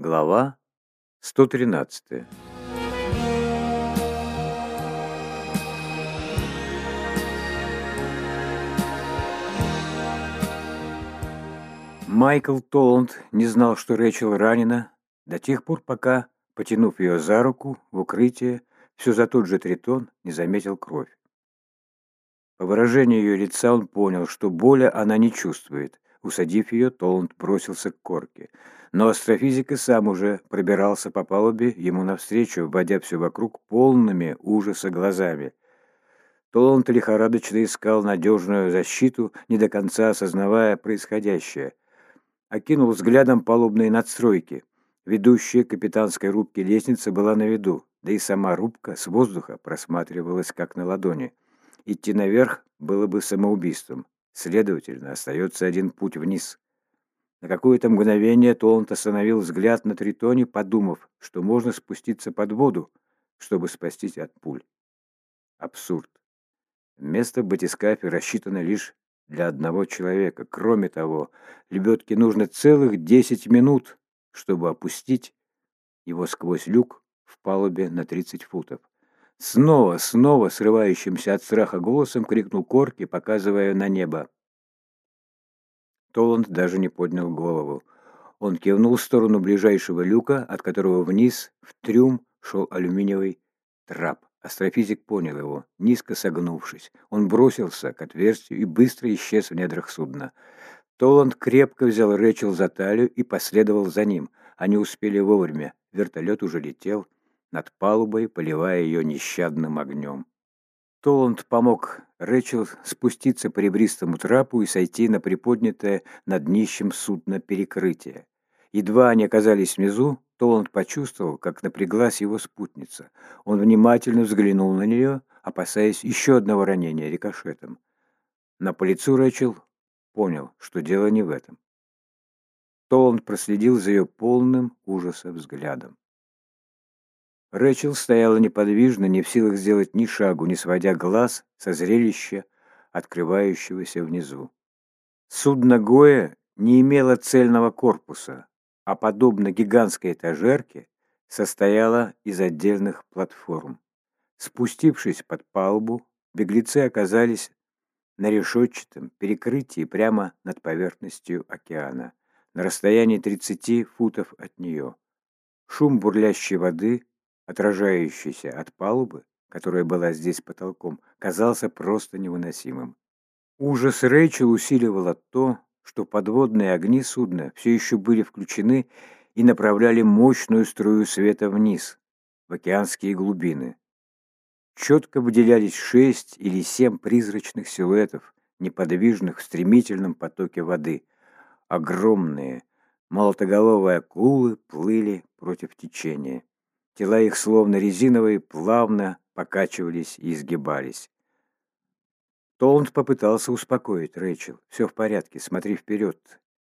Глава 113 Майкл Толланд не знал, что Рэчел ранена, до тех пор, пока, потянув ее за руку в укрытие, все за тот же тритон не заметил кровь. По выражению ее лица он понял, что боли она не чувствует. Усадив ее, Толланд бросился к корке. Но астрофизик и сам уже пробирался по палубе ему навстречу, вводя все вокруг полными ужаса глазами. Толланд лихорадочно искал надежную защиту, не до конца осознавая происходящее. Окинул взглядом палубные надстройки. Ведущая капитанской рубке лестница была на виду, да и сама рубка с воздуха просматривалась как на ладони. Идти наверх было бы самоубийством. Следовательно, остается один путь вниз. На какое-то мгновение Толланд остановил взгляд на Тритоне, подумав, что можно спуститься под воду, чтобы спастись от пуль. Абсурд. Место в батискафе рассчитано лишь для одного человека. Кроме того, лебедке нужно целых десять минут, чтобы опустить его сквозь люк в палубе на 30 футов. Снова, снова срывающимся от страха голосом крикнул Корки, показывая на небо. Толланд даже не поднял голову. Он кивнул в сторону ближайшего люка, от которого вниз, в трюм, шел алюминиевый трап. Астрофизик понял его, низко согнувшись. Он бросился к отверстию и быстро исчез в недрах судна. Толланд крепко взял Рэчел за талию и последовал за ним. Они успели вовремя. Вертолет уже летел над палубой, поливая ее нещадным огнем. Толланд помог Рэчел спуститься по ребристому трапу и сойти на приподнятое над днищем судно перекрытие. Едва они оказались внизу, Толланд почувствовал, как напряглась его спутница. Он внимательно взглянул на нее, опасаясь еще одного ранения рикошетом. На по лицу Рэчел понял, что дело не в этом. Толланд проследил за ее полным ужаса взглядом. Рэчел стояла неподвижно, не в силах сделать ни шагу, не сводя глаз со зрелища, открывающегося внизу. Судно Гоя не имело цельного корпуса, а, подобно гигантской этажерке, состояло из отдельных платформ. Спустившись под палубу, беглецы оказались на решетчатом перекрытии прямо над поверхностью океана, на расстоянии 30 футов от нее. Шум бурлящей воды отражающийся от палубы, которая была здесь потолком, казался просто невыносимым. Ужас Рэйчел усиливало то, что подводные огни судна все еще были включены и направляли мощную струю света вниз, в океанские глубины. Четко выделялись шесть или семь призрачных силуэтов, неподвижных в стремительном потоке воды. Огромные, молотоголовые акулы плыли против течения. Тела их, словно резиновые, плавно покачивались и изгибались. Толланд попытался успокоить Рэйчел. «Все в порядке, смотри вперед.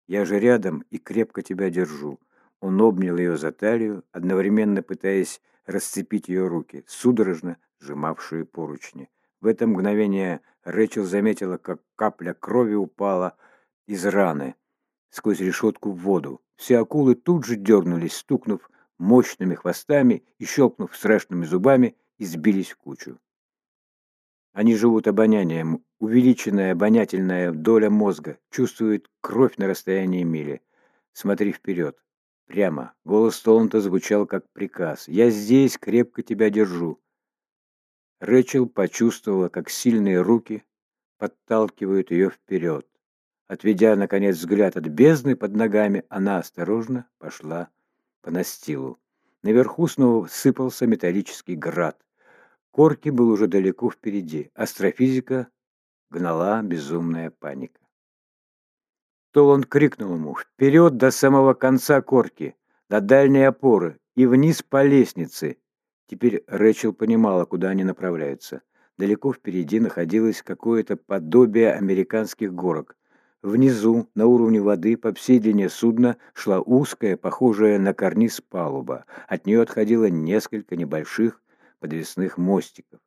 Я же рядом и крепко тебя держу». Он обнял ее за талию, одновременно пытаясь расцепить ее руки, судорожно сжимавшие поручни. В это мгновение Рэчел заметила, как капля крови упала из раны сквозь решетку в воду. Все акулы тут же дернулись, стукнув мощными хвостами и, щелкнув страшными зубами, избились в кучу. Они живут обонянием. Увеличенная обонятельная доля мозга чувствует кровь на расстоянии мили. Смотри вперед. Прямо. Голос Толанта звучал как приказ. «Я здесь, крепко тебя держу». Рэчел почувствовала, как сильные руки подталкивают ее вперед. Отведя, наконец, взгляд от бездны под ногами, она осторожно пошла по настилу. Наверху снова сыпался металлический град. Корки был уже далеко впереди. Астрофизика гнала безумная паника. Толанд крикнул ему «Вперед до самого конца корки, до дальней опоры и вниз по лестнице!» Теперь Рэчел понимала, куда они направляются. Далеко впереди находилось какое-то подобие американских горок. Внизу, на уровне воды, по всей длине судна, шла узкая, похожая на карниз палуба. От нее отходило несколько небольших подвесных мостиков.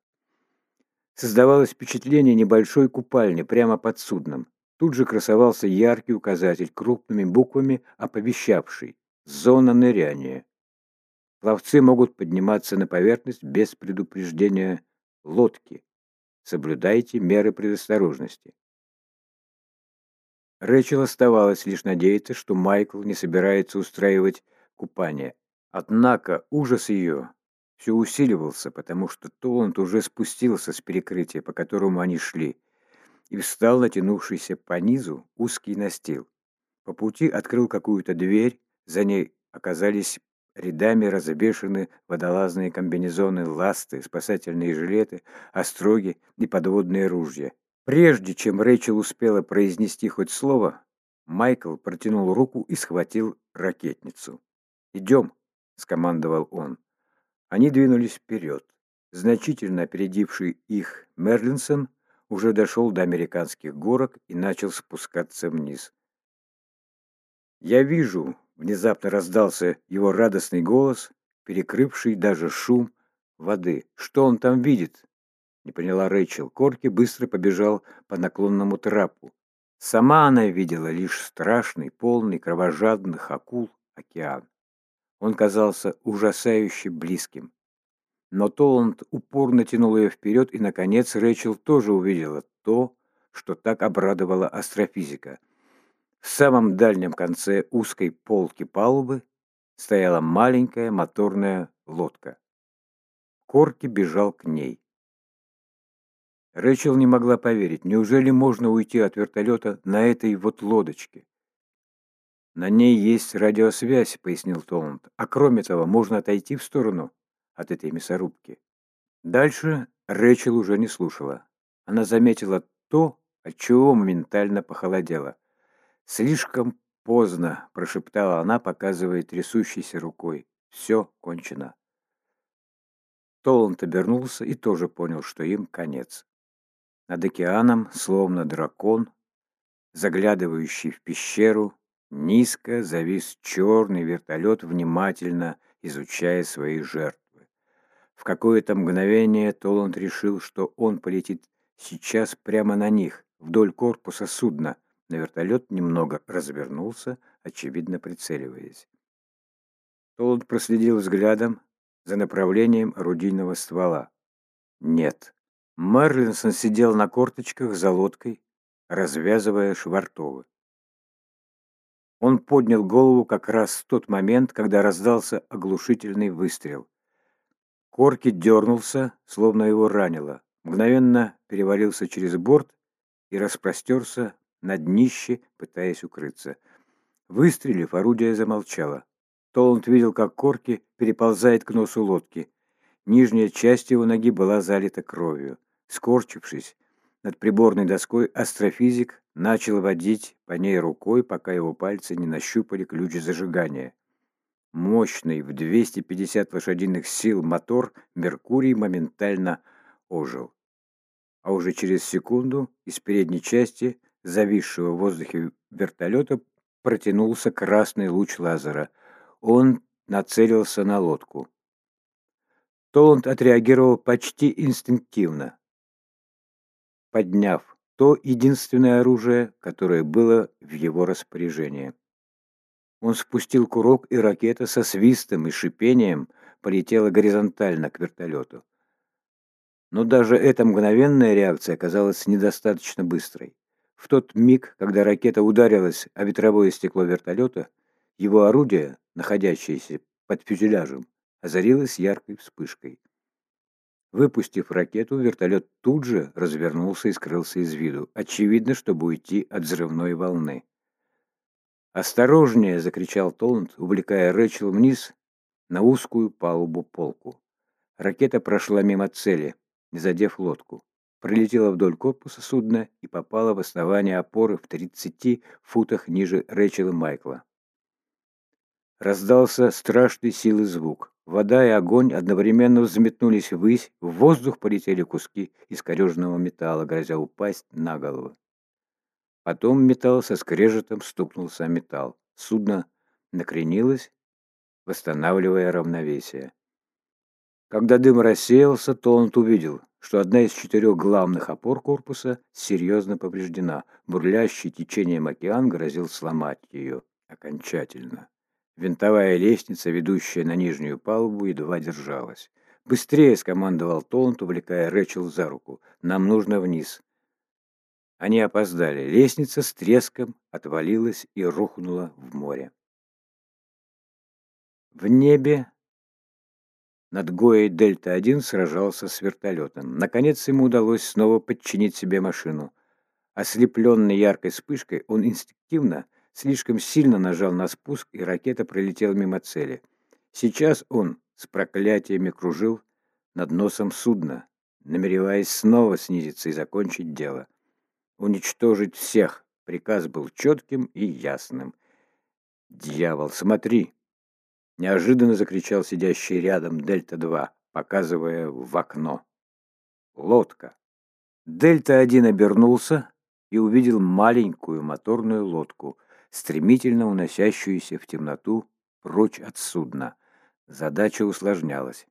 Создавалось впечатление небольшой купальни прямо под судном. Тут же красовался яркий указатель крупными буквами, оповещавший Зона ныряния. Пловцы могут подниматься на поверхность без предупреждения лодки. Соблюдайте меры предосторожности. Рэчел оставалось лишь надеяться, что Майкл не собирается устраивать купание. Однако ужас ее все усиливался, потому что Толланд уже спустился с перекрытия, по которому они шли, и встал натянувшийся по низу узкий настил. По пути открыл какую-то дверь, за ней оказались рядами развешаны водолазные комбинезоны, ласты, спасательные жилеты, остроги и подводные ружья. Прежде чем Рэйчел успела произнести хоть слово, Майкл протянул руку и схватил ракетницу. «Идем», — скомандовал он. Они двинулись вперед. Значительно опередивший их Мерлинсон уже дошел до американских горок и начал спускаться вниз. «Я вижу», — внезапно раздался его радостный голос, перекрывший даже шум воды. «Что он там видит?» Не поняла Рэйчел. Корки быстро побежал по наклонному трапу. Сама она видела лишь страшный, полный кровожадных акул океан. Он казался ужасающе близким. Но Толланд упорно тянул ее вперед, и, наконец, Рэйчел тоже увидела то, что так обрадовало астрофизика. В самом дальнем конце узкой полки палубы стояла маленькая моторная лодка. Корки бежал к ней. Рэчел не могла поверить. Неужели можно уйти от вертолета на этой вот лодочке? «На ней есть радиосвязь», — пояснил Толланд. «А кроме того, можно отойти в сторону от этой мясорубки». Дальше Рэчел уже не слушала. Она заметила то, от чего моментально похолодела. «Слишком поздно», — прошептала она, показывая трясущейся рукой. «Все кончено». Толланд обернулся и тоже понял, что им конец. Над океаном, словно дракон, заглядывающий в пещеру, низко завис черный вертолет, внимательно изучая свои жертвы. В какое-то мгновение Толанд решил, что он полетит сейчас прямо на них, вдоль корпуса судна, но вертолет немного развернулся, очевидно прицеливаясь. Толанд проследил взглядом за направлением орудийного ствола. Нет, Мерлинсон сидел на корточках за лодкой, развязывая швартовы. Он поднял голову как раз в тот момент, когда раздался оглушительный выстрел. Корки дернулся, словно его ранило, мгновенно перевалился через борт и распростерся на днище, пытаясь укрыться. Выстрелив, орудие замолчало. Толланд видел, как Корки переползает к носу лодки. Нижняя часть его ноги была залита кровью. Скорчившись над приборной доской, астрофизик начал водить по ней рукой, пока его пальцы не нащупали ключ зажигания. Мощный в 250 лошадиных сил мотор Меркурий моментально ожил. А уже через секунду из передней части зависшего в воздухе вертолета протянулся красный луч лазера. Он нацелился на лодку. Толланд отреагировал почти инстинктивно подняв то единственное оружие, которое было в его распоряжении. Он спустил курок, и ракета со свистом и шипением полетела горизонтально к вертолету. Но даже эта мгновенная реакция оказалась недостаточно быстрой. В тот миг, когда ракета ударилась о ветровое стекло вертолета, его орудие, находящееся под фюзеляжем, озарилось яркой вспышкой. Выпустив ракету, вертолет тут же развернулся и скрылся из виду, очевидно, чтобы уйти от взрывной волны. «Осторожнее!» — закричал Толланд, увлекая Рэчел вниз на узкую палубу полку. Ракета прошла мимо цели, не задев лодку. Пролетела вдоль корпуса судна и попала в основание опоры в 30 футах ниже Рэчел и Майкла. Раздался страшный силы звук. Вода и огонь одновременно взметнулись ввысь, в воздух полетели куски искореженного металла, грозя упасть на голову. Потом металл со скрежетом стукнулся о металл. Судно накренилось, восстанавливая равновесие. Когда дым рассеялся, Толланд увидел, что одна из четырех главных опор корпуса серьезно повреждена. Бурлящий течением океан грозил сломать ее окончательно. Винтовая лестница, ведущая на нижнюю палубу, едва держалась. «Быстрее!» — скомандовал Толланд, увлекая Рэчел за руку. «Нам нужно вниз». Они опоздали. Лестница с треском отвалилась и рухнула в море. В небе над Гоей Дельта-1 сражался с вертолетом. Наконец ему удалось снова подчинить себе машину. Ослепленный яркой вспышкой, он инстинктивно слишком сильно нажал на спуск, и ракета пролетела мимо цели. Сейчас он с проклятиями кружил над носом судна, намереваясь снова снизиться и закончить дело. Уничтожить всех. Приказ был четким и ясным. «Дьявол, смотри!» Неожиданно закричал сидящий рядом Дельта-2, показывая в окно. «Лодка!» Дельта-1 обернулся и увидел маленькую моторную лодку — стремительно уносящуюся в темноту прочь от судна. Задача усложнялась.